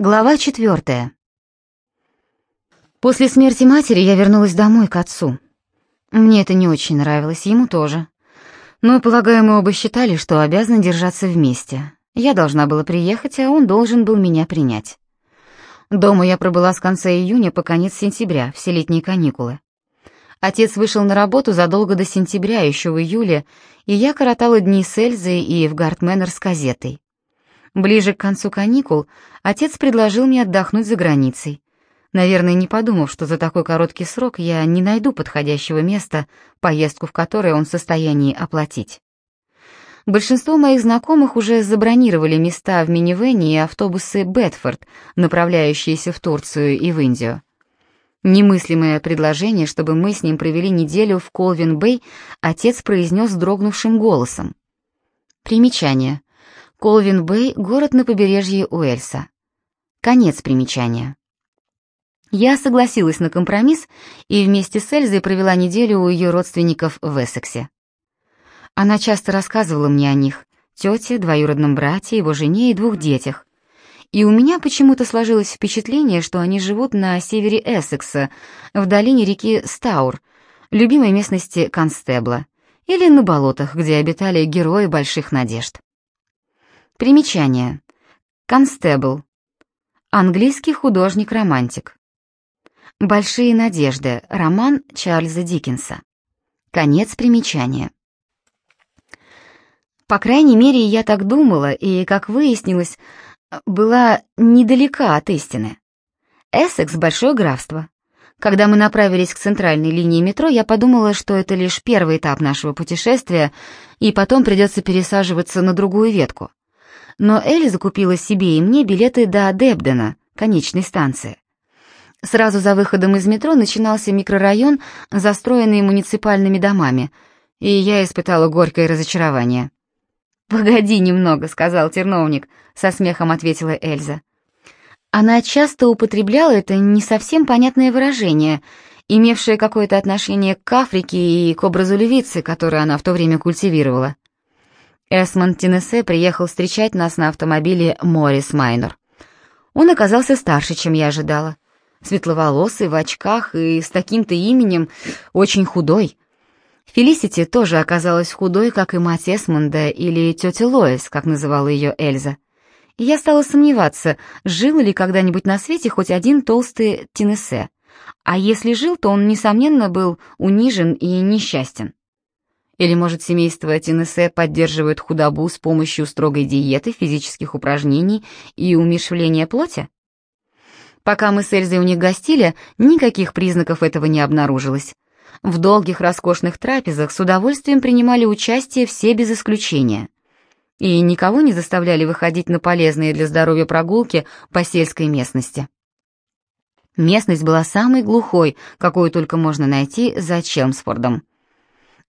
Глава четвертая. После смерти матери я вернулась домой к отцу. Мне это не очень нравилось, ему тоже. Но, полагаю, мы оба считали, что обязаны держаться вместе. Я должна была приехать, а он должен был меня принять. Дома я пробыла с конца июня по конец сентября, все летние каникулы. Отец вышел на работу задолго до сентября, еще в июле, и я коротала дни с Эльзой и в Гартменнер с газетой. Ближе к концу каникул отец предложил мне отдохнуть за границей. Наверное, не подумав, что за такой короткий срок я не найду подходящего места, поездку в которое он в состоянии оплатить. Большинство моих знакомых уже забронировали места в минивэне и автобусы «Бетфорд», направляющиеся в Турцию и в Индию. Немыслимое предложение, чтобы мы с ним провели неделю в Колвин-Бэй, отец произнес дрогнувшим голосом. Примечание. Колвин-Бэй — город на побережье Уэльса. Конец примечания. Я согласилась на компромисс и вместе с Эльзой провела неделю у ее родственников в Эссексе. Она часто рассказывала мне о них, тете, двоюродном брате, его жене и двух детях. И у меня почему-то сложилось впечатление, что они живут на севере Эссекса, в долине реки Стаур, любимой местности Констебла, или на болотах, где обитали герои больших надежд. Примечание. Констебл. Английский художник-романтик. Большие надежды. Роман Чарльза Диккенса. Конец примечания. По крайней мере, я так думала, и, как выяснилось, была недалека от истины. Эссекс — большое графство. Когда мы направились к центральной линии метро, я подумала, что это лишь первый этап нашего путешествия, и потом придется пересаживаться на другую ветку но Элли закупила себе и мне билеты до Дебдена, конечной станции. Сразу за выходом из метро начинался микрорайон, застроенный муниципальными домами, и я испытала горькое разочарование. «Погоди немного», — сказал терновник, — со смехом ответила Эльза. Она часто употребляла это не совсем понятное выражение, имевшее какое-то отношение к Африке и к образу левицы, который она в то время культивировала. Эсмонд Теннессе приехал встречать нас на автомобиле Моррис Майнер. Он оказался старше, чем я ожидала. Светловолосый, в очках и с таким-то именем, очень худой. Фелисити тоже оказалась худой, как и мать Эсмонда или тетя Лоис, как называла ее Эльза. И я стала сомневаться, жил ли когда-нибудь на свете хоть один толстый Теннессе. А если жил, то он, несомненно, был унижен и несчастен. Или, может, семейство Тинесе поддерживает худобу с помощью строгой диеты, физических упражнений и умерщвления плоти? Пока мы с Эльзой у них гостили, никаких признаков этого не обнаружилось. В долгих роскошных трапезах с удовольствием принимали участие все без исключения. И никого не заставляли выходить на полезные для здоровья прогулки по сельской местности. Местность была самой глухой, какую только можно найти за Челмсфордом.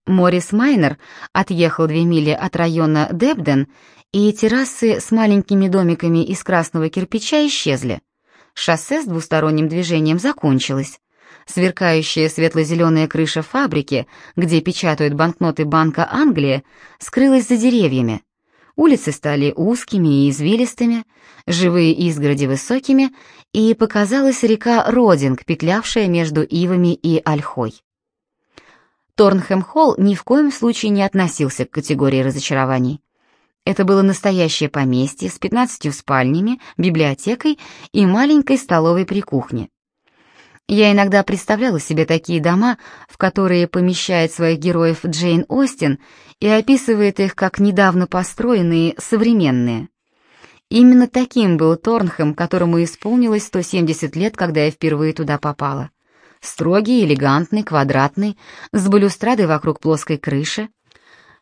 Морис Майнер отъехал две мили от района Дебден, и террасы с маленькими домиками из красного кирпича исчезли. Шоссе с двусторонним движением закончилось. Сверкающая светло-зеленая крыша фабрики, где печатают банкноты Банка Англии, скрылась за деревьями. Улицы стали узкими и извилистыми, живые изгороди высокими, и показалась река Родинг, петлявшая между ивами и ольхой. Торнхэм-Холл ни в коем случае не относился к категории разочарований. Это было настоящее поместье с 15 спальнями, библиотекой и маленькой столовой при кухне. Я иногда представляла себе такие дома, в которые помещает своих героев Джейн Остин и описывает их как недавно построенные, современные. Именно таким был Торнхэм, которому исполнилось 170 лет, когда я впервые туда попала. Строгий, элегантный, квадратный, с балюстрадой вокруг плоской крыши,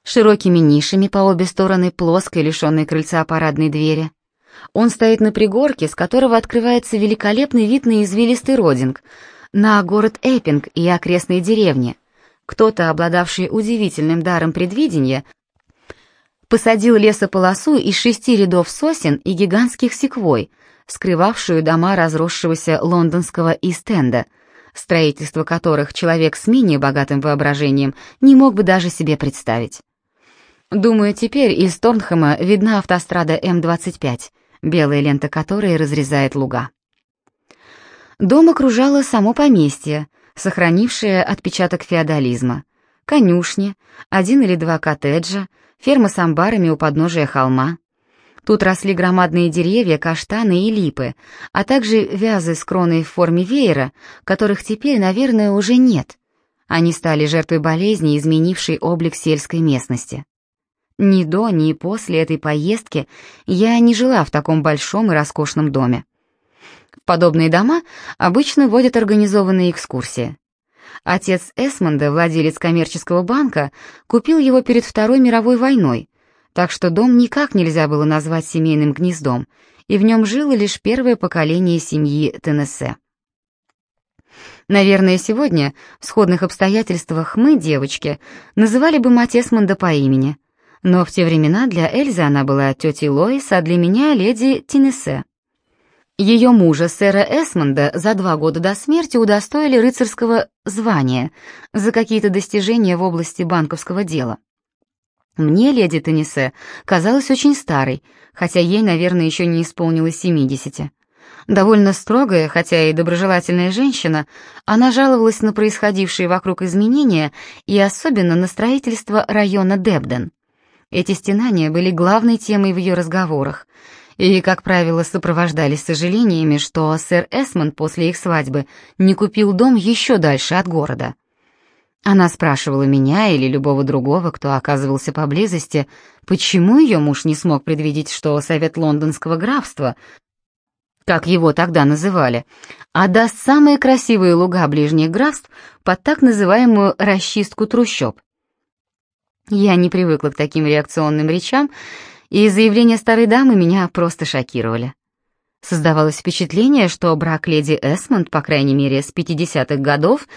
широкими нишами по обе стороны плоской, лишенной крыльца парадной двери. Он стоит на пригорке, с которого открывается великолепный вид на извилистый родинг, на город Эппинг и окрестные деревни. Кто-то, обладавший удивительным даром предвидения, посадил лесополосу из шести рядов сосен и гигантских секвой, скрывавшую дома разросшегося лондонского Истенда — строительство которых человек с менее богатым воображением не мог бы даже себе представить. Думаю, теперь из Торнхэма видна автострада М-25, белая лента которой разрезает луга. Дом окружало само поместье, сохранившее отпечаток феодализма. Конюшни, один или два коттеджа, ферма с амбарами у подножия холма. Тут росли громадные деревья, каштаны и липы, а также вязы с кроной в форме веера, которых теперь, наверное, уже нет. Они стали жертвой болезни, изменившей облик сельской местности. Ни до, ни после этой поездки я не жила в таком большом и роскошном доме. В подобные дома обычно водят организованные экскурсии. Отец Эсмонда, владелец коммерческого банка, купил его перед Второй мировой войной, так что дом никак нельзя было назвать семейным гнездом, и в нем жило лишь первое поколение семьи Теннессе. Наверное, сегодня, в сходных обстоятельствах, мы, девочки, называли бы мать Эсмонда по имени, но в те времена для Эльзы она была тетей Лоис, а для меня — леди Теннессе. Ее мужа, сэра Эсмонда, за два года до смерти удостоили рыцарского звания за какие-то достижения в области банковского дела. Мне леди Теннисе казалась очень старой, хотя ей, наверное, еще не исполнилось семидесяти. Довольно строгая, хотя и доброжелательная женщина, она жаловалась на происходившие вокруг изменения и особенно на строительство района Дебден. Эти стенания были главной темой в ее разговорах, и, как правило, сопровождались сожалениями, что сэр Эсмонд после их свадьбы не купил дом еще дальше от города. Она спрашивала меня или любого другого, кто оказывался поблизости, почему ее муж не смог предвидеть, что Совет Лондонского графства, как его тогда называли, отдаст самые красивые луга ближних графств под так называемую «расчистку трущоб». Я не привыкла к таким реакционным речам, и заявления старой дамы меня просто шокировали. Создавалось впечатление, что брак леди Эсмонд, по крайней мере, с 50-х годов,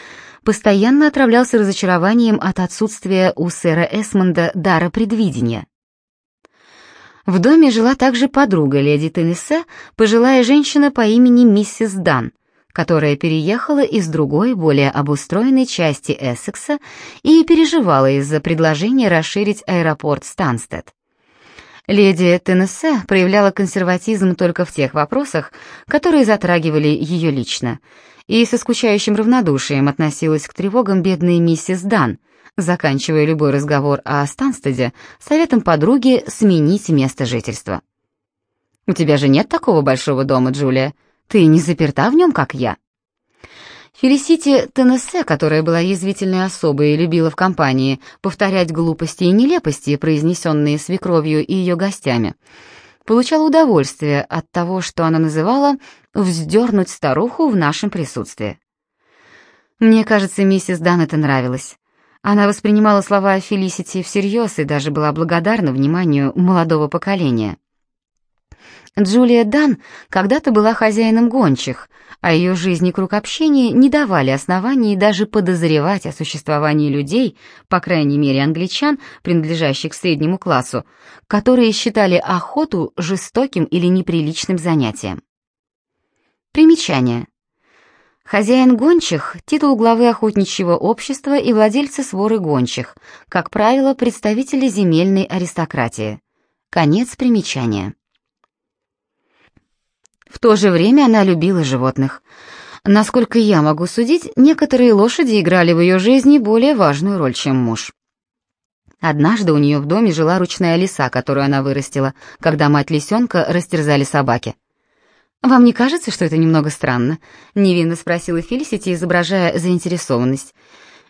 постоянно отравлялся разочарованием от отсутствия у сэра Эсмонда дара предвидения. В доме жила также подруга леди Теннессе, пожилая женщина по имени миссис Дан, которая переехала из другой, более обустроенной части Эссекса и переживала из-за предложения расширить аэропорт Станстед. Леди Теннессе проявляла консерватизм только в тех вопросах, которые затрагивали ее лично, и со скучающим равнодушием относилась к тревогам бедной миссис Дан, заканчивая любой разговор о Станстеде советом подруги сменить место жительства. «У тебя же нет такого большого дома, Джулия? Ты не заперта в нем, как я?» Фелисити Теннессе, которая была язвительной особой и любила в компании повторять глупости и нелепости, произнесенные свекровью и ее гостями, получала удовольствие от того, что она называла «вздернуть старуху в нашем присутствии». Мне кажется, миссис Дан это нравилось. Она воспринимала слова Фелисити всерьез и даже была благодарна вниманию молодого поколения. Джулия Дан когда-то была хозяином гончих, а ее жизнь и круг общения не давали оснований даже подозревать о существовании людей, по крайней мере англичан, принадлежащих к среднему классу, которые считали охоту жестоким или неприличным занятием. Примечание. Хозяин гончих – титул главы охотничьего общества и владельца своры гончих, как правило, представители земельной аристократии. Конец примечания. В то же время она любила животных. Насколько я могу судить, некоторые лошади играли в ее жизни более важную роль, чем муж. Однажды у нее в доме жила ручная лиса, которую она вырастила, когда мать лисенка растерзали собаки. «Вам не кажется, что это немного странно?» — невинно спросила Фелисити, изображая заинтересованность.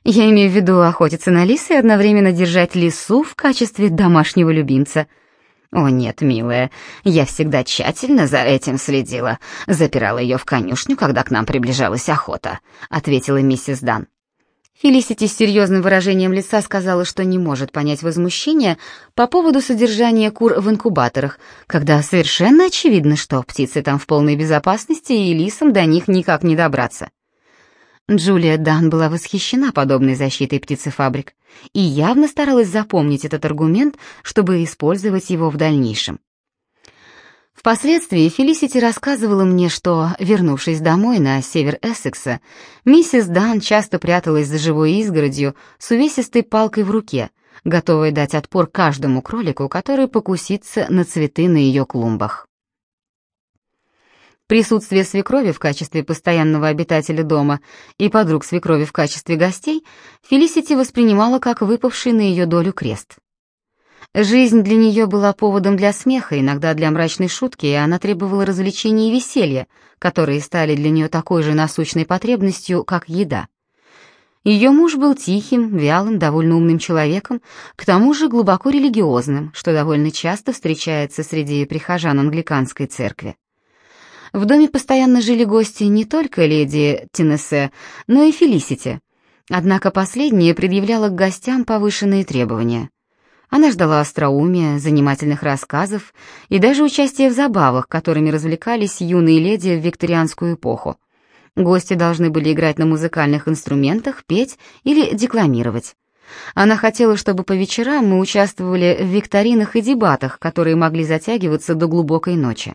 «Я имею в виду охотиться на лис и одновременно держать лису в качестве домашнего любимца». «О нет, милая, я всегда тщательно за этим следила. Запирала ее в конюшню, когда к нам приближалась охота», — ответила миссис Дан. Фелисити с серьезным выражением лица сказала, что не может понять возмущения по поводу содержания кур в инкубаторах, когда совершенно очевидно, что птицы там в полной безопасности и лисам до них никак не добраться. Джулия Дан была восхищена подобной защитой птицефабрик и явно старалась запомнить этот аргумент, чтобы использовать его в дальнейшем. Впоследствии Фелисити рассказывала мне, что, вернувшись домой на север Эссекса, миссис Дан часто пряталась за живой изгородью с увесистой палкой в руке, готовая дать отпор каждому кролику, который покусится на цветы на ее клумбах. Присутствие свекрови в качестве постоянного обитателя дома и подруг свекрови в качестве гостей Фелисити воспринимала как выпавший на ее долю крест. Жизнь для нее была поводом для смеха, иногда для мрачной шутки, и она требовала развлечений и веселья, которые стали для нее такой же насущной потребностью, как еда. Ее муж был тихим, вялым, довольно умным человеком, к тому же глубоко религиозным, что довольно часто встречается среди прихожан англиканской церкви. В доме постоянно жили гости не только леди Тинессе, но и Фелисити. Однако последняя предъявляла к гостям повышенные требования — она ждала остроумия, занимательных рассказов и даже участия в забавах, которыми развлекались юные леди в викторианскую эпоху. Гости должны были играть на музыкальных инструментах, петь или декламировать. Она хотела, чтобы по вечерам мы участвовали в викторинах и дебатах, которые могли затягиваться до глубокой ночи.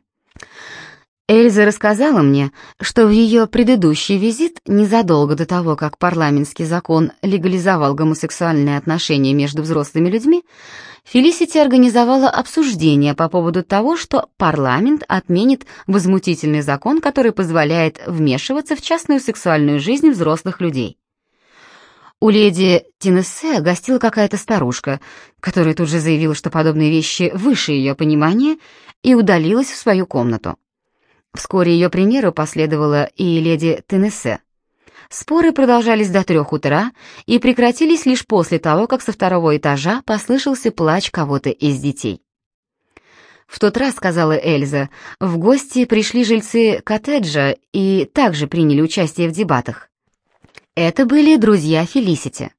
Эльза рассказала мне, что в ее предыдущий визит, незадолго до того, как парламентский закон легализовал гомосексуальные отношения между взрослыми людьми, Фелисити организовала обсуждение по поводу того, что парламент отменит возмутительный закон, который позволяет вмешиваться в частную сексуальную жизнь взрослых людей. У леди Тинессе гостила какая-то старушка, которая тут же заявила, что подобные вещи выше ее понимания, и удалилась в свою комнату. Вскоре ее примеру последовала и леди Теннессе. Споры продолжались до трех утра и прекратились лишь после того, как со второго этажа послышался плач кого-то из детей. «В тот раз, — сказала Эльза, — в гости пришли жильцы коттеджа и также приняли участие в дебатах. Это были друзья Фелисити.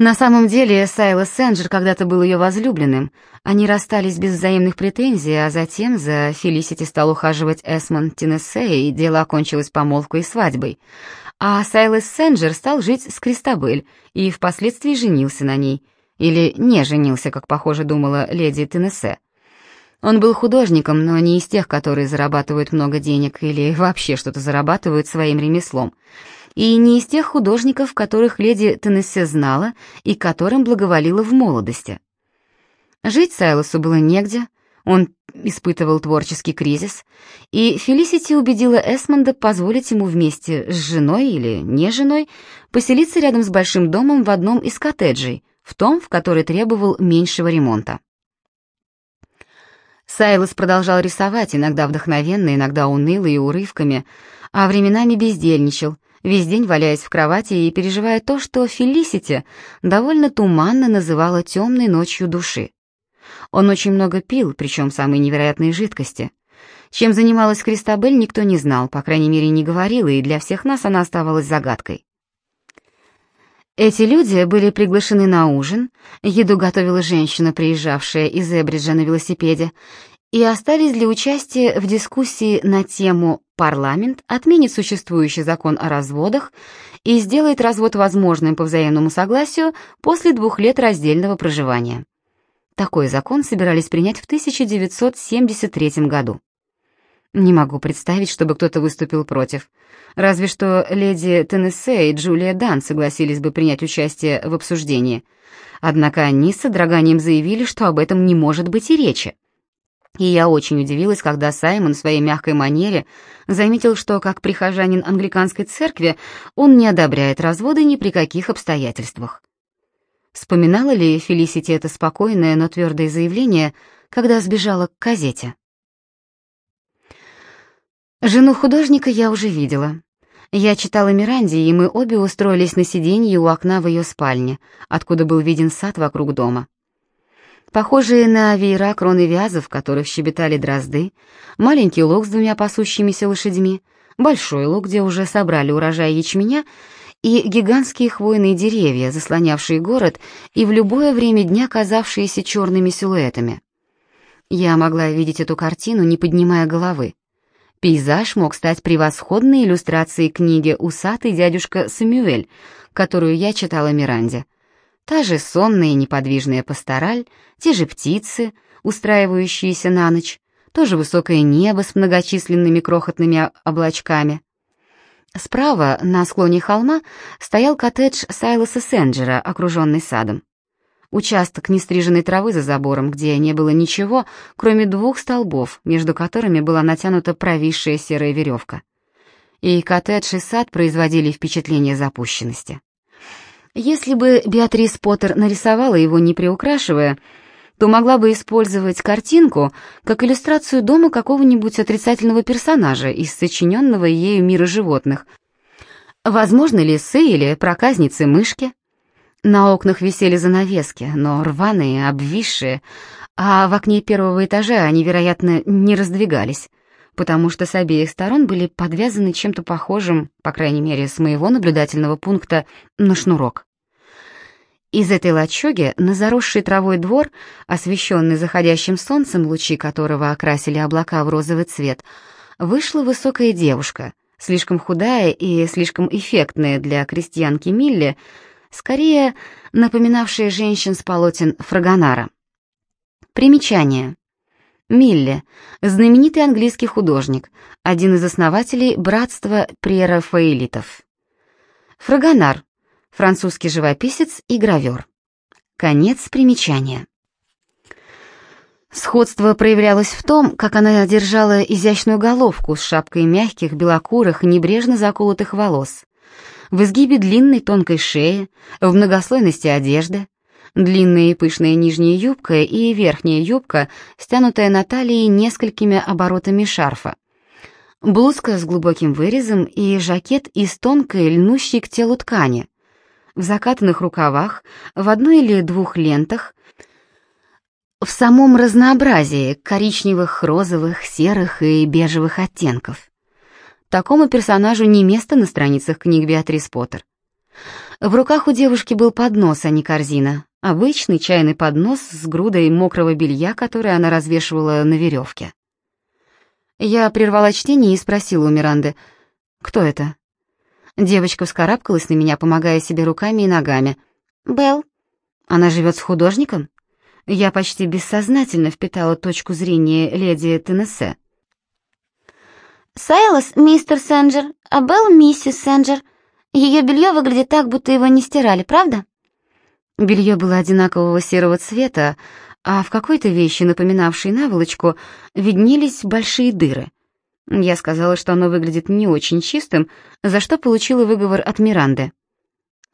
На самом деле Сайлас Сенджер когда-то был ее возлюбленным. Они расстались без взаимных претензий, а затем за Фелисити стал ухаживать Эсмон Тинессе, и дело окончилось помолвкой и свадьбой. А Сайлас Сенджер стал жить с Кристабель и впоследствии женился на ней. Или не женился, как, похоже, думала леди Тинессе. Он был художником, но не из тех, которые зарабатывают много денег или вообще что-то зарабатывают своим ремеслом и не из тех художников, которых леди Теннессе знала и которым благоволила в молодости. Жить Сайлосу было негде, он испытывал творческий кризис, и Фелисити убедила Эсмонда позволить ему вместе с женой или не женой поселиться рядом с большим домом в одном из коттеджей, в том, в который требовал меньшего ремонта. Сайлос продолжал рисовать, иногда вдохновенно, иногда уныло и урывками, а временами бездельничал, весь день валяясь в кровати и переживая то, что Фелисити довольно туманно называла темной ночью души. Он очень много пил, причем самые невероятные жидкости. Чем занималась Кристабель, никто не знал, по крайней мере, не говорила, и для всех нас она оставалась загадкой. Эти люди были приглашены на ужин, еду готовила женщина, приезжавшая из Эбриджа на велосипеде, и остались для участия в дискуссии на тему «Парламент отменит существующий закон о разводах и сделает развод возможным по взаимному согласию после двух лет раздельного проживания». Такой закон собирались принять в 1973 году. Не могу представить, чтобы кто-то выступил против. Разве что леди Теннессе и Джулия Дан согласились бы принять участие в обсуждении. Однако они с содроганием заявили, что об этом не может быть и речи. И я очень удивилась, когда Саймон в своей мягкой манере заметил, что как прихожанин англиканской церкви он не одобряет разводы ни при каких обстоятельствах. Вспоминала ли Фелисити это спокойное, но твердое заявление, когда сбежала к газете? Жену художника я уже видела. Я читала Миранде, и мы обе устроились на сиденье у окна в ее спальне, откуда был виден сад вокруг дома похожие на веера кроны вязов, которых щебетали дрозды, маленький луг с двумя пасущимися лошадьми, большой луг, где уже собрали урожай ячменя, и гигантские хвойные деревья, заслонявшие город и в любое время дня казавшиеся черными силуэтами. Я могла видеть эту картину, не поднимая головы. Пейзаж мог стать превосходной иллюстрацией книги «Усатый дядюшка Самюэль», которую я читала Миранде — Та же сонная и неподвижная пастораль, те же птицы, устраивающиеся на ночь, то же высокое небо с многочисленными крохотными облачками. Справа, на склоне холма, стоял коттедж Сайлоса Сенджера, окруженный садом. Участок нестриженной травы за забором, где не было ничего, кроме двух столбов, между которыми была натянута провисшая серая веревка. И коттедж и сад производили впечатление запущенности. Если бы Беатрис Поттер нарисовала его, не приукрашивая, то могла бы использовать картинку как иллюстрацию дома какого-нибудь отрицательного персонажа из сочиненного ею мира животных. Возможно, лисы или проказницы-мышки. На окнах висели занавески, но рваные, обвисшие, а в окне первого этажа они, вероятно, не раздвигались, потому что с обеих сторон были подвязаны чем-то похожим, по крайней мере, с моего наблюдательного пункта, на шнурок. Из этой лачуги на заросший травой двор, освещенный заходящим солнцем, лучи которого окрасили облака в розовый цвет, вышла высокая девушка, слишком худая и слишком эффектная для крестьянки Милли, скорее напоминавшие женщин с полотен Фрагонара. Примечание. Милли, знаменитый английский художник, один из основателей братства прерафаэлитов. Фрагонар, французский живописец и гравер. Конец примечания. Сходство проявлялось в том, как она держала изящную головку с шапкой мягких, белокурых, небрежно заколотых волос в изгибе длинной тонкой шеи, в многослойности одежды, длинная и пышная нижняя юбка и верхняя юбка, стянутая на талии несколькими оборотами шарфа, блузка с глубоким вырезом и жакет из тонкой, льнущей к телу ткани, в закатанных рукавах, в одной или двух лентах, в самом разнообразии коричневых, розовых, серых и бежевых оттенков. Такому персонажу не место на страницах книг Беатрис Поттер. В руках у девушки был поднос, а не корзина. Обычный чайный поднос с грудой мокрого белья, которое она развешивала на веревке. Я прервала чтение и спросила у Миранды, «Кто это?» Девочка вскарабкалась на меня, помогая себе руками и ногами. «Белл. Она живет с художником?» Я почти бессознательно впитала точку зрения леди Теннессе. Сайлос — мистер Сенджер, а Белл — миссис Сенджер. Ее белье выглядит так, будто его не стирали, правда?» Белье было одинакового серого цвета, а в какой-то вещи, напоминавшей наволочку, виднелись большие дыры. Я сказала, что оно выглядит не очень чистым, за что получила выговор от Миранды.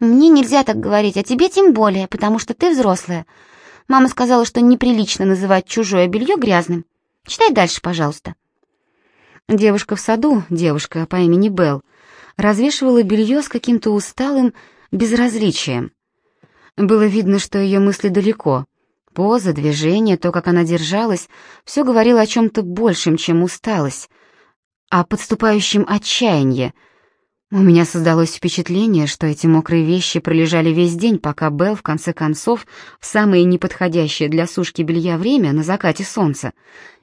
«Мне нельзя так говорить, а тебе тем более, потому что ты взрослая. Мама сказала, что неприлично называть чужое белье грязным. Читай дальше, пожалуйста». Девушка в саду, девушка по имени Белл, развешивала белье с каким-то усталым безразличием. Было видно, что ее мысли далеко. Поза, движение, то, как она держалась, все говорило о чем-то большем, чем усталость, о подступающем отчаянии. У меня создалось впечатление, что эти мокрые вещи пролежали весь день, пока Белл, в конце концов, в самое неподходящее для сушки белья время, на закате солнца,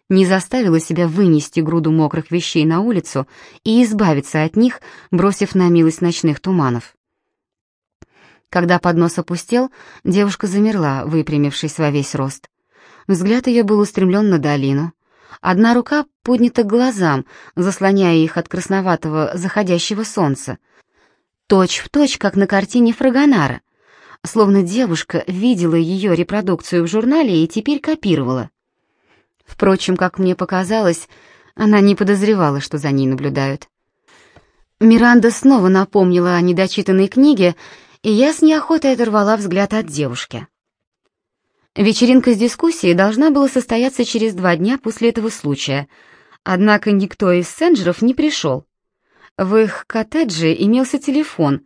не заставила себя вынести груду мокрых вещей на улицу и избавиться от них, бросив на милость ночных туманов. Когда поднос опустел, девушка замерла, выпрямившись во весь рост. Взгляд ее был устремлен на долину. Одна рука поднята к глазам, заслоняя их от красноватого заходящего солнца. Точь в точь, как на картине Фрагонара. Словно девушка видела ее репродукцию в журнале и теперь копировала. Впрочем, как мне показалось, она не подозревала, что за ней наблюдают. Миранда снова напомнила о недочитанной книге, и я с неохотой оторвала взгляд от девушки. Вечеринка с дискуссией должна была состояться через два дня после этого случая, однако никто из сенджеров не пришел. В их коттедже имелся телефон,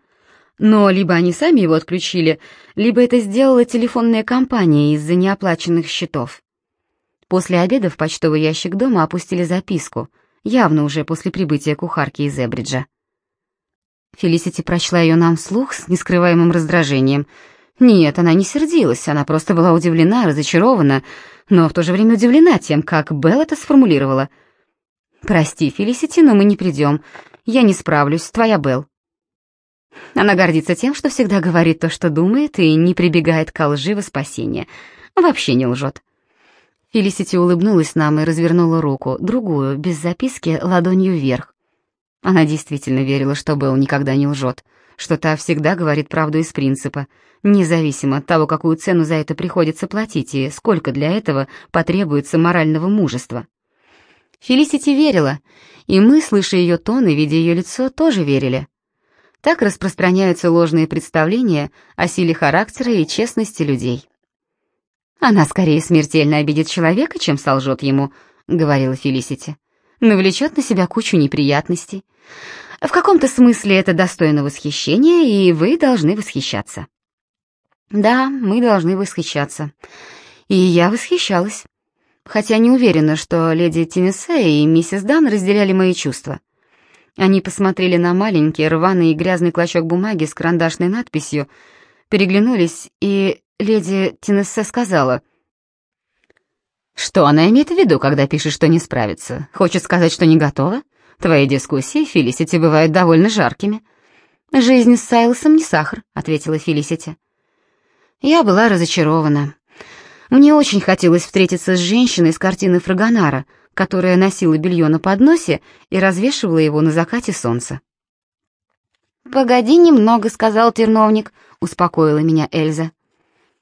но либо они сами его отключили, либо это сделала телефонная компания из-за неоплаченных счетов. После обеда в почтовый ящик дома опустили записку, явно уже после прибытия кухарки из Эбриджа. Фелисити прочла ее нам вслух с нескрываемым раздражением. Нет, она не сердилась, она просто была удивлена, разочарована, но в то же время удивлена тем, как Белл это сформулировала. «Прости, Фелисити, но мы не придем. Я не справлюсь, твоя Белл». Она гордится тем, что всегда говорит то, что думает, и не прибегает к лжи во спасение. Вообще не лжет. Фелисити улыбнулась нам и развернула руку, другую, без записки, ладонью вверх. Она действительно верила, что Белл никогда не лжет, что та всегда говорит правду из принципа, независимо от того, какую цену за это приходится платить и сколько для этого потребуется морального мужества. Фелисити верила, и мы, слыша ее тон и видя ее лицо, тоже верили. Так распространяются ложные представления о силе характера и честности людей. «Она скорее смертельно обидит человека, чем солжет ему», — говорила Фелисити. «Навлечет на себя кучу неприятностей. В каком-то смысле это достойно восхищения, и вы должны восхищаться». «Да, мы должны восхищаться. И я восхищалась. Хотя не уверена, что леди Теннессе и миссис Дан разделяли мои чувства. Они посмотрели на маленький, рваный и грязный клочок бумаги с карандашной надписью, переглянулись, и леди Теннессе сказала. «Что она имеет в виду, когда пишет, что не справится? Хочет сказать, что не готова? Твои дискуссии, Фелисити, бывают довольно жаркими». «Жизнь с Сайлосом не сахар», — ответила Фелисити. Я была разочарована. Мне очень хотелось встретиться с женщиной с картины Фрагонара, которая носила белье на подносе и развешивала его на закате солнца. «Погоди немного», — сказал терновник, — успокоила меня Эльза.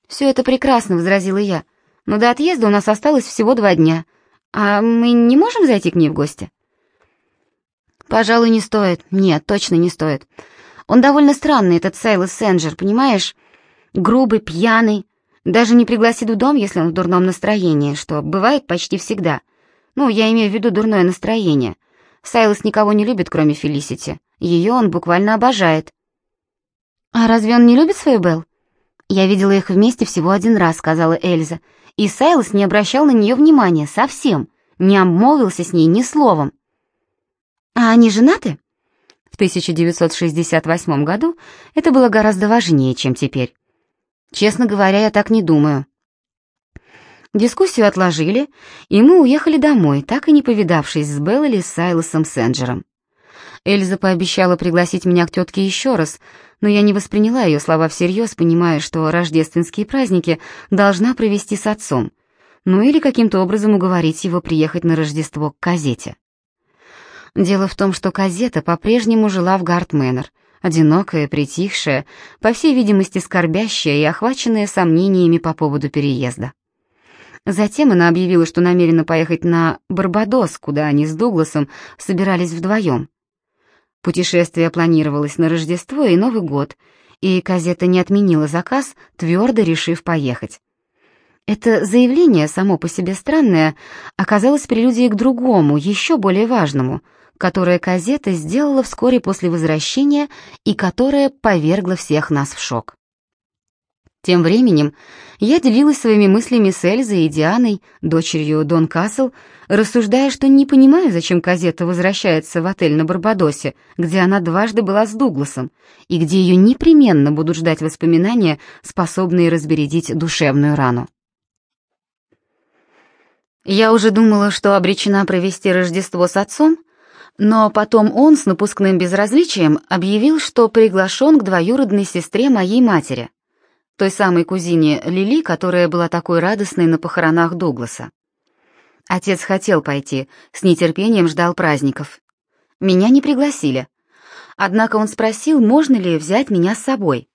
«Все это прекрасно», — возразила я, — «но до отъезда у нас осталось всего два дня. А мы не можем зайти к ней в гости?» «Пожалуй, не стоит. Нет, точно не стоит. Он довольно странный, этот Сайлос Сенджер, понимаешь? Грубый, пьяный, даже не пригласит в дом, если он в дурном настроении, что бывает почти всегда. Ну, я имею в виду дурное настроение. Сайлос никого не любит, кроме Фелисити. Ее он буквально обожает». «А разве он не любит свою Белл?» «Я видела их вместе всего один раз», — сказала Эльза. И Сайлос не обращал на нее внимания совсем, не обмолвился с ней ни словом. «А они женаты?» В 1968 году это было гораздо важнее, чем теперь. Честно говоря, я так не думаю. Дискуссию отложили, и мы уехали домой, так и не повидавшись с Беллой и Сайлосом Сенджером. Эльза пообещала пригласить меня к тетке еще раз, но я не восприняла ее слова всерьез, понимая, что рождественские праздники должна провести с отцом, ну или каким-то образом уговорить его приехать на Рождество к Казете. Дело в том, что Казета по-прежнему жила в Гартменнер, одинокая, притихшая, по всей видимости скорбящая и охваченная сомнениями по поводу переезда. Затем она объявила, что намерена поехать на Барбадос, куда они с Дугласом собирались вдвоем. Путешествие планировалось на Рождество и Новый год, и Казета не отменила заказ, твердо решив поехать. Это заявление, само по себе странное, оказалось прелюдией к другому, еще более важному, которое Казета сделала вскоре после возвращения и которое повергло всех нас в шок. Тем временем я делилась своими мыслями с Эльзой и Дианой, дочерью Дон Кассел, рассуждая, что не понимаю, зачем Казета возвращается в отель на Барбадосе, где она дважды была с Дугласом, и где ее непременно будут ждать воспоминания, способные разбередить душевную рану. Я уже думала, что обречена провести Рождество с отцом, но потом он с напускным безразличием объявил, что приглашен к двоюродной сестре моей матери, той самой кузине Лили, которая была такой радостной на похоронах Дугласа. Отец хотел пойти, с нетерпением ждал праздников. Меня не пригласили. Однако он спросил, можно ли взять меня с собой.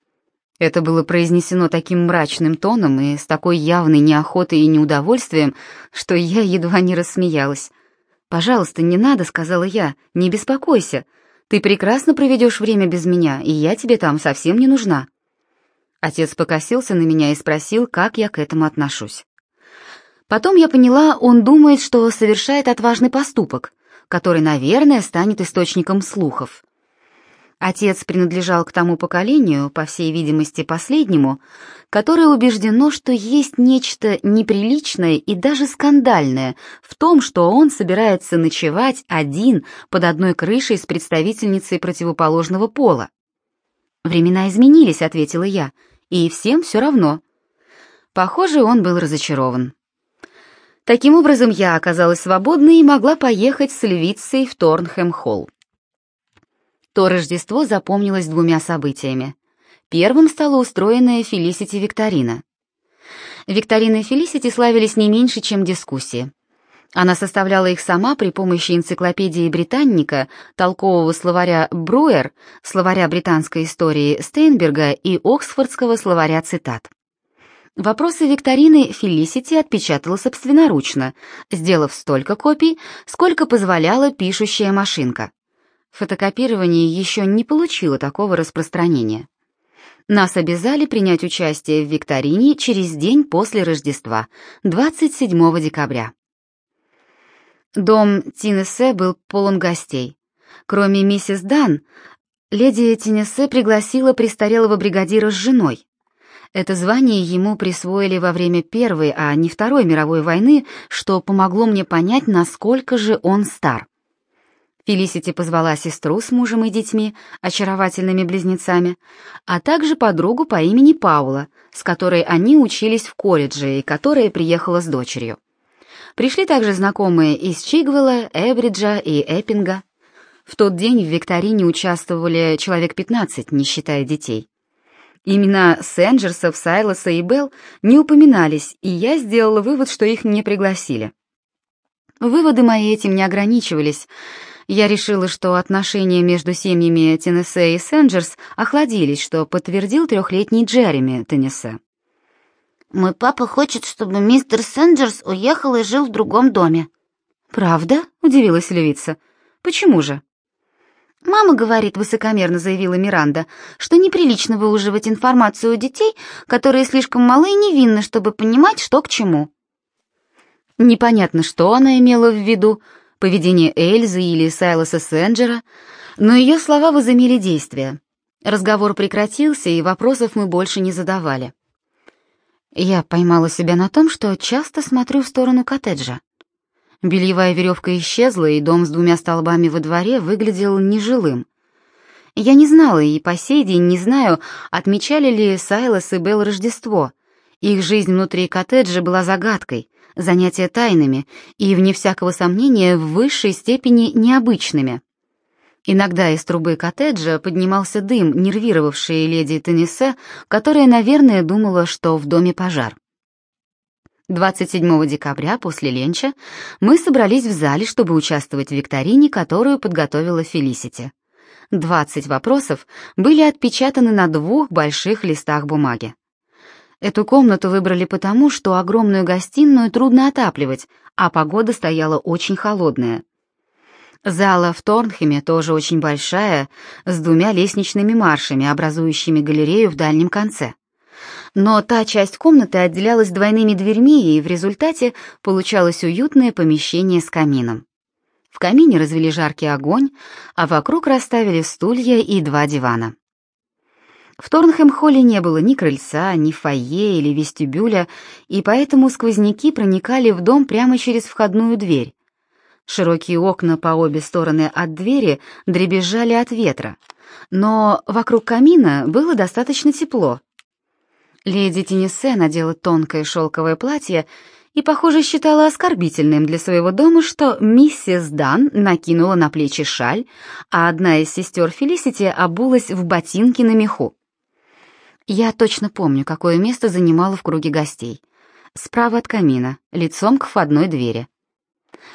Это было произнесено таким мрачным тоном и с такой явной неохотой и неудовольствием, что я едва не рассмеялась. «Пожалуйста, не надо», — сказала я, — «не беспокойся. Ты прекрасно проведешь время без меня, и я тебе там совсем не нужна». Отец покосился на меня и спросил, как я к этому отношусь. Потом я поняла, он думает, что совершает отважный поступок, который, наверное, станет источником слухов. Отец принадлежал к тому поколению, по всей видимости, последнему, которое убеждено, что есть нечто неприличное и даже скандальное в том, что он собирается ночевать один под одной крышей с представительницей противоположного пола. «Времена изменились», — ответила я, — и всем все равно. Похоже, он был разочарован. Таким образом, я оказалась свободной и могла поехать с львицей в Торнхэм-холл. То Рождество запомнилось двумя событиями. Первым стала устроенная Фелисити Викторина. Викторины Фелисити славились не меньше, чем дискуссии. Она составляла их сама при помощи энциклопедии Британника, толкового словаря Бруэр, словаря британской истории Стейнберга и Оксфордского словаря цитат. Вопросы викторины Фелисити отпечатала собственноручно, сделав столько копий, сколько позволяла пишущая машинка. Фотокопирование еще не получило такого распространения. Нас обязали принять участие в викторине через день после Рождества, 27 декабря. Дом Тинесе был полон гостей. Кроме миссис Дан, леди Тинесе пригласила престарелого бригадира с женой. Это звание ему присвоили во время Первой, а не Второй мировой войны, что помогло мне понять, насколько же он стар. Фелисити позвала сестру с мужем и детьми, очаровательными близнецами, а также подругу по имени Паула, с которой они учились в колледже и которая приехала с дочерью. Пришли также знакомые из Чигвелла, Эбриджа и Эппинга. В тот день в викторине участвовали человек 15, не считая детей. Имена Сенджерсов, Сайлоса и Белл не упоминались, и я сделала вывод, что их не пригласили. Выводы мои этим не ограничивались. Я решила, что отношения между семьями Теннессе и Сенджерс охладились, что подтвердил трехлетний Джереми Теннессе. Мой папа хочет, чтобы мистер Сенджерс уехал и жил в другом доме. Правда? удивилась львица. Почему же? Мама говорит, высокомерно заявила Миранда, что неприлично выуживать информацию у детей, которые слишком малы и невинны, чтобы понимать, что к чему. Непонятно, что она имела в виду, поведение Эльзы или Сайлоса Сенджера, но ее слова возымели действие. Разговор прекратился, и вопросов мы больше не задавали. Я поймала себя на том, что часто смотрю в сторону коттеджа. Бельевая веревка исчезла, и дом с двумя столбами во дворе выглядел нежилым. Я не знала и по сей день не знаю, отмечали ли Сайлас и Белл Рождество. Их жизнь внутри коттеджа была загадкой, занятия тайными и, вне всякого сомнения, в высшей степени необычными. Иногда из трубы коттеджа поднимался дым, нервировавший леди Теннисе, которая, наверное, думала, что в доме пожар. 27 декабря после ленча мы собрались в зале, чтобы участвовать в викторине, которую подготовила Фелисити. 20 вопросов были отпечатаны на двух больших листах бумаги. Эту комнату выбрали потому, что огромную гостиную трудно отапливать, а погода стояла очень холодная. Зала в Торнхеме тоже очень большая, с двумя лестничными маршами, образующими галерею в дальнем конце. Но та часть комнаты отделялась двойными дверьми, и в результате получалось уютное помещение с камином. В камине развели жаркий огонь, а вокруг расставили стулья и два дивана. В Торнхэм-холле не было ни крыльца, ни фойе или вестибюля, и поэтому сквозняки проникали в дом прямо через входную дверь, Широкие окна по обе стороны от двери дребезжали от ветра, но вокруг камина было достаточно тепло. Леди Теннисе надела тонкое шелковое платье и, похоже, считала оскорбительным для своего дома, что миссис Дан накинула на плечи шаль, а одна из сестер Фелисити обулась в ботинки на меху. Я точно помню, какое место занимала в круге гостей. Справа от камина, лицом к входной двери.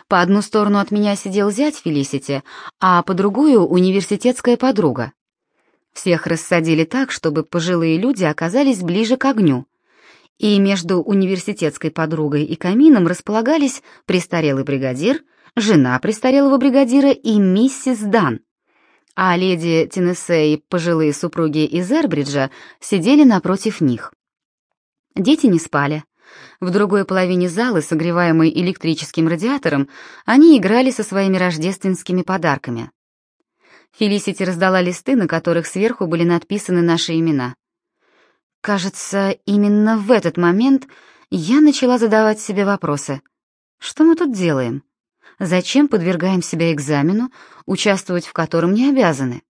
По одну сторону от меня сидел зять Фелисити, а по другую — университетская подруга. Всех рассадили так, чтобы пожилые люди оказались ближе к огню. И между университетской подругой и камином располагались престарелый бригадир, жена престарелого бригадира и миссис Дан. А леди Теннессе и пожилые супруги из Эрбриджа сидели напротив них. Дети не спали. В другой половине зала, согреваемой электрическим радиатором, они играли со своими рождественскими подарками. Фелисити раздала листы, на которых сверху были надписаны наши имена. Кажется, именно в этот момент я начала задавать себе вопросы. Что мы тут делаем? Зачем подвергаем себя экзамену, участвовать в котором не обязаны?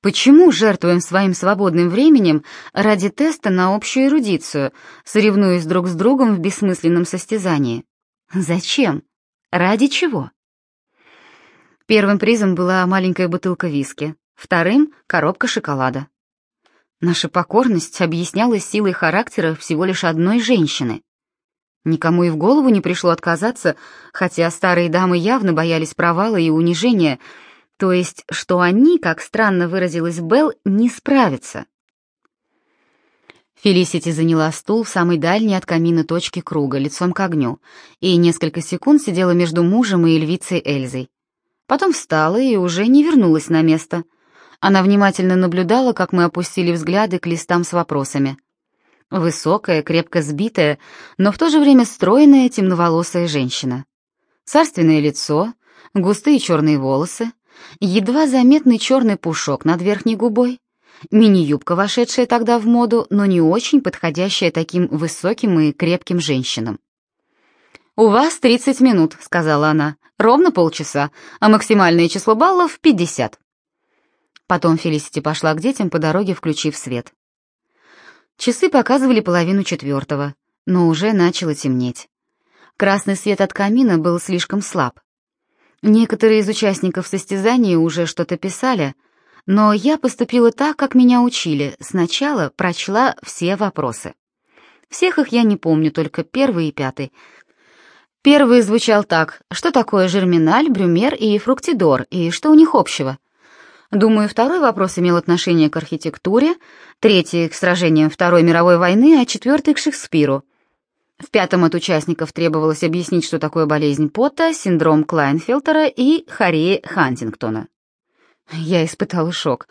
Почему жертвуем своим свободным временем ради теста на общую эрудицию, соревнуясь друг с другом в бессмысленном состязании? Зачем? Ради чего? Первым призом была маленькая бутылка виски, вторым — коробка шоколада. Наша покорность объяснялась силой характера всего лишь одной женщины. Никому и в голову не пришло отказаться, хотя старые дамы явно боялись провала и унижения, то есть, что они, как странно выразилась Белл, не справятся. Фелисити заняла стул в самой дальней от камина точке круга, лицом к огню, и несколько секунд сидела между мужем и львицей Эльзой. Потом встала и уже не вернулась на место. Она внимательно наблюдала, как мы опустили взгляды к листам с вопросами. Высокая, крепко сбитая, но в то же время стройная, темноволосая женщина. Царственное лицо, густые черные волосы, едва заметный черный пушок над верхней губой, мини-юбка, вошедшая тогда в моду, но не очень подходящая таким высоким и крепким женщинам. «У вас 30 минут», — сказала она, — «ровно полчаса, а максимальное число баллов — 50». Потом Фелисити пошла к детям по дороге, включив свет. Часы показывали половину четвертого, но уже начало темнеть. Красный свет от камина был слишком слаб. Некоторые из участников состязания уже что-то писали, но я поступила так, как меня учили. Сначала прочла все вопросы. Всех их я не помню, только первый и пятый. Первый звучал так: что такое жерминаль, брюмер и фруктидор, и что у них общего? Думаю, второй вопрос имел отношение к архитектуре, третий — к сражениям Второй мировой войны, а четвертый — к Шекспиру. В пятом от участников требовалось объяснить, что такое болезнь Потта, синдром Клайнфелтера и хорея Хантингтона. Я испытала шок.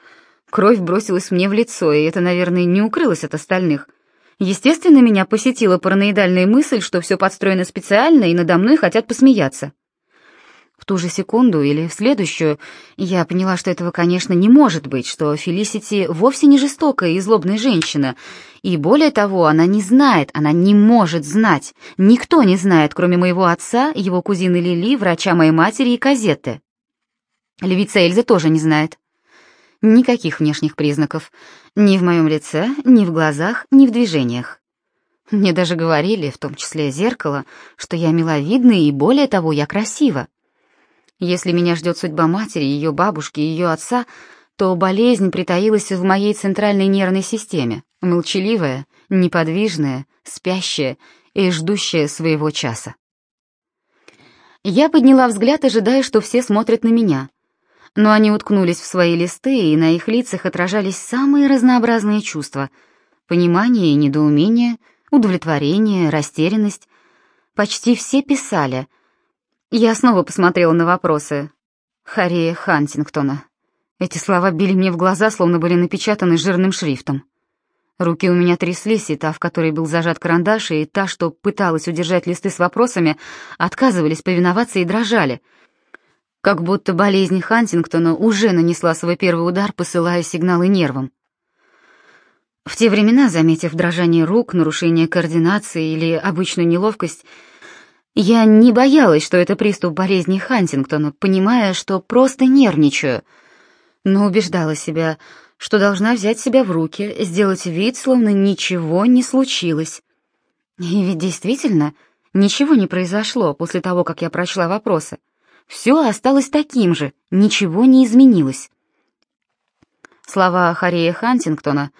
Кровь бросилась мне в лицо, и это, наверное, не укрылось от остальных. Естественно, меня посетила параноидальная мысль, что все подстроено специально, и надо мной хотят посмеяться. В ту же секунду или в следующую я поняла, что этого, конечно, не может быть, что Фелисити вовсе не жестокая и злобная женщина, и более того, она не знает, она не может знать. Никто не знает, кроме моего отца, его кузины Лили, врача моей матери и Казетты. Львица Эльза тоже не знает. Никаких внешних признаков. Ни в моем лице, ни в глазах, ни в движениях. Мне даже говорили, в том числе зеркало, что я миловидна и, более того, я красива. Если меня ждет судьба матери, ее бабушки ее отца, то болезнь притаилась в моей центральной нервной системе, молчаливая, неподвижная, спящая и ждущая своего часа. Я подняла взгляд, ожидая, что все смотрят на меня. Но они уткнулись в свои листы, и на их лицах отражались самые разнообразные чувства: понимание недоумение, удовлетворение, растерянность. Почти все писали, я снова посмотрела на вопросы. Харри Хантингтона. Эти слова били мне в глаза, словно были напечатаны жирным шрифтом. Руки у меня тряслись, и та, в которой был зажат карандаш, и та, что пыталась удержать листы с вопросами, отказывались повиноваться и дрожали. Как будто болезнь Хантингтона уже нанесла свой первый удар, посылая сигналы нервам. В те времена, заметив дрожание рук, нарушение координации или обычную неловкость, я не боялась, что это приступ болезни Хантингтона, понимая, что просто нервничаю, но убеждала себя, что должна взять себя в руки, сделать вид, словно ничего не случилось. И ведь действительно ничего не произошло после того, как я прочла вопросы. Все осталось таким же, ничего не изменилось. Слова Хария Хантингтона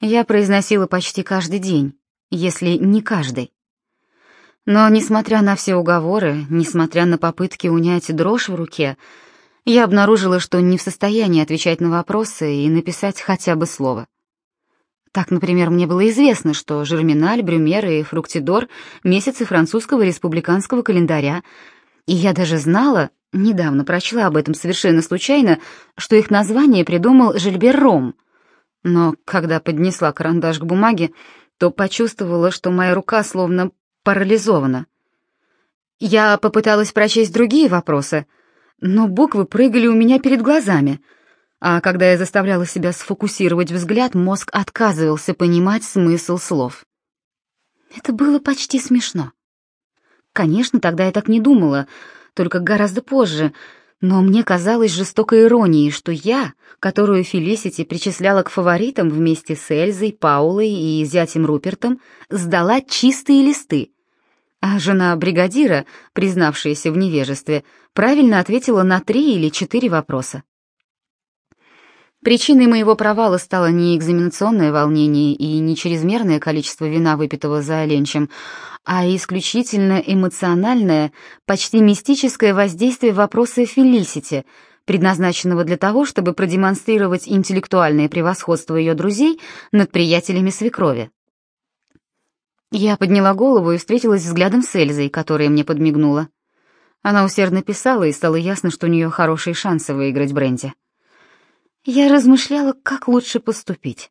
я произносила почти каждый день, если не каждый. Но, несмотря на все уговоры, несмотря на попытки унять дрожь в руке, я обнаружила, что не в состоянии отвечать на вопросы и написать хотя бы слово. Так, например, мне было известно, что Жерминаль, Брюмер и Фруктидор — месяцы французского республиканского календаря, и я даже знала, недавно прочла об этом совершенно случайно, что их название придумал Жильбер Ром. Но когда поднесла карандаш к бумаге, то почувствовала, что моя рука словно парализована. Я попыталась прочесть другие вопросы, но буквы прыгали у меня перед глазами, а когда я заставляла себя сфокусировать взгляд, мозг отказывался понимать смысл слов. Это было почти смешно. Конечно, тогда я так не думала, только гораздо позже, но мне казалось жестокой иронией, что я, которую Фелисити причисляла к фаворитам вместе с Эльзой, Паулой и зятем Рупертом, сдала чистые листы, а жена бригадира, признавшаяся в невежестве, правильно ответила на три или четыре вопроса. Причиной моего провала стало не экзаменационное волнение и не чрезмерное количество вина, выпитого за ленчем, а исключительно эмоциональное, почти мистическое воздействие вопроса Фелисити, предназначенного для того, чтобы продемонстрировать интеллектуальное превосходство ее друзей над приятелями свекрови. Я подняла голову и встретилась взглядом с Эльзой, которая мне подмигнула. Она усердно писала, и стало ясно, что у нее хорошие шансы выиграть Бренди. Я размышляла, как лучше поступить.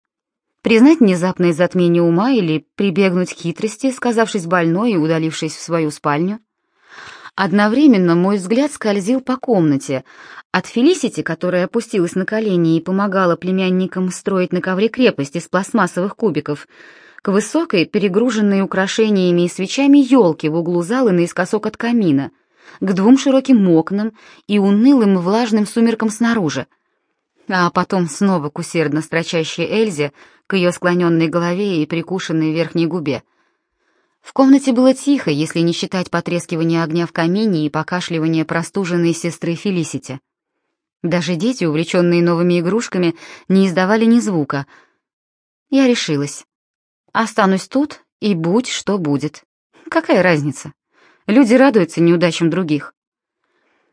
Признать внезапное затмение ума или прибегнуть к хитрости, сказавшись больной и удалившись в свою спальню. Одновременно мой взгляд скользил по комнате, от Фелисити, которая опустилась на колени и помогала племянникам строить на ковре крепость из пластмассовых кубиков, к высокой, перегруженной украшениями и свечами елке в углу зала наискосок от камина, к двум широким окнам и унылым влажным сумеркам снаружи — а потом снова к усердно строчащей Эльзе, к ее склоненной голове и прикушенной верхней губе. В комнате было тихо, если не считать потрескивания огня в камине и покашливания простуженной сестры Фелисити. Даже дети, увлеченные новыми игрушками, не издавали ни звука. Я решилась. Останусь тут, и будь что будет. Какая разница? Люди радуются неудачам других.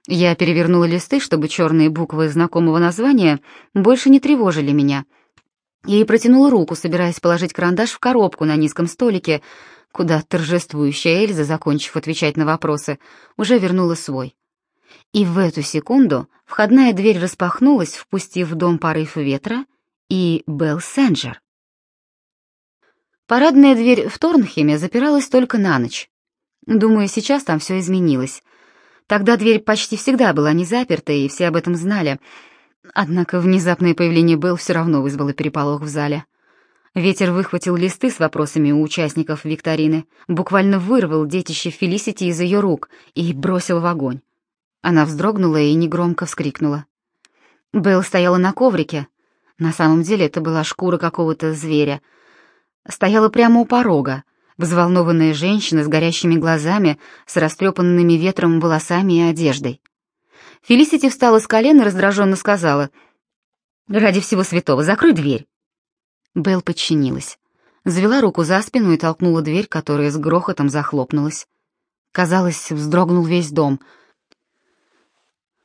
Я перевернула листы, чтобы черные буквы знакомого названия больше не тревожили меня, и протянула руку, собираясь положить карандаш в коробку на низком столике, куда торжествующая Эльза, закончив отвечать на вопросы, уже вернула свой. И в эту секунду входная дверь распахнулась, впустив в дом порыв ветра и Белл Сенджер. Парадная дверь в Торнхеме запиралась только на ночь. Думаю, сейчас там все изменилось. Тогда дверь почти всегда была не заперта, и все об этом знали. Однако внезапное появление Белл все равно вызвало переполох в зале. Ветер выхватил листы с вопросами у участников викторины, буквально вырвал детище Фелисити из ее рук и бросил в огонь. Она вздрогнула и негромко вскрикнула. Белл стояла на коврике. На самом деле это была шкура какого-то зверя. Стояла прямо у порога, взволнованная женщина с горящими глазами, с растрепанными ветром волосами и одеждой. Фелисити встала с колен и раздраженно сказала, «Ради всего святого, закрой дверь». Белл подчинилась. Завела руку за спину и толкнула дверь, которая с грохотом захлопнулась. Казалось, вздрогнул весь дом.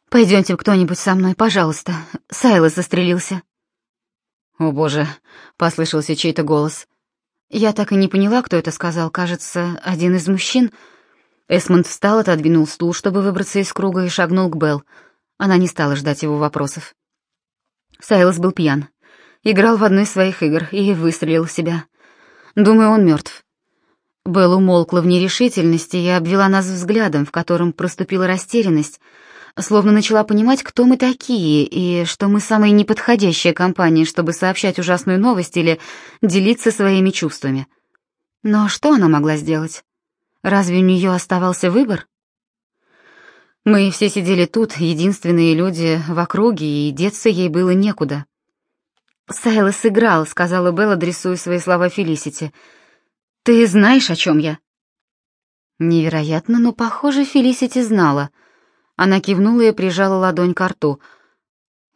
«Пойдемте кто-нибудь со мной, пожалуйста. Сайлос застрелился». «О боже!» — послышался чей-то голос. Я так и не поняла, кто это сказал. Кажется, один из мужчин. Эсмонд встал, отодвинул стул, чтобы выбраться из круга, и шагнул к Белл. Она не стала ждать его вопросов. Сайлос был пьян. Играл в одну из своих игр и выстрелил в себя. Думаю, он мертв. Белл умолкла в нерешительности и обвела нас взглядом, в котором проступила растерянность — словно начала понимать, кто мы такие, и что мы самая неподходящая компания, чтобы сообщать ужасную новость или делиться своими чувствами. Но что она могла сделать? Разве у нее оставался выбор? Мы все сидели тут, единственные люди в округе, и деться ей было некуда. «Сайлос играл», — сказала Белла, адресуя свои слова Фелисити. «Ты знаешь, о чем я?» Невероятно, но, похоже, Фелисити знала — она кивнула и прижала ладонь к рту.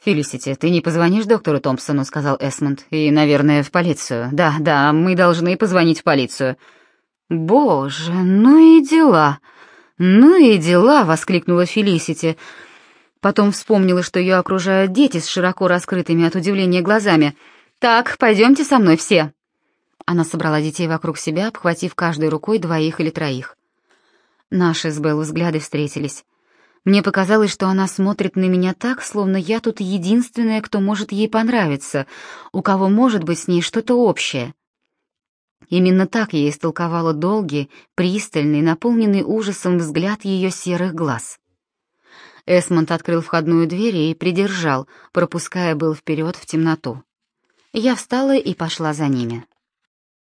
«Фелисити, ты не позвонишь доктору Томпсону?» — сказал Эсмонд. «И, наверное, в полицию. Да, да, мы должны позвонить в полицию». «Боже, ну и дела! Ну и дела!» — воскликнула Фелисити. Потом вспомнила, что ее окружают дети с широко раскрытыми от удивления глазами. «Так, пойдемте со мной все!» Она собрала детей вокруг себя, обхватив каждой рукой двоих или троих. Наши с Беллу взгляды встретились. Мне показалось, что она смотрит на меня так, словно я тут единственная, кто может ей понравиться, у кого может быть с ней что-то общее. Именно так я истолковала долгий, пристальный, наполненный ужасом взгляд ее серых глаз. Эсмонд открыл входную дверь и придержал, пропуская был вперед в темноту. Я встала и пошла за ними.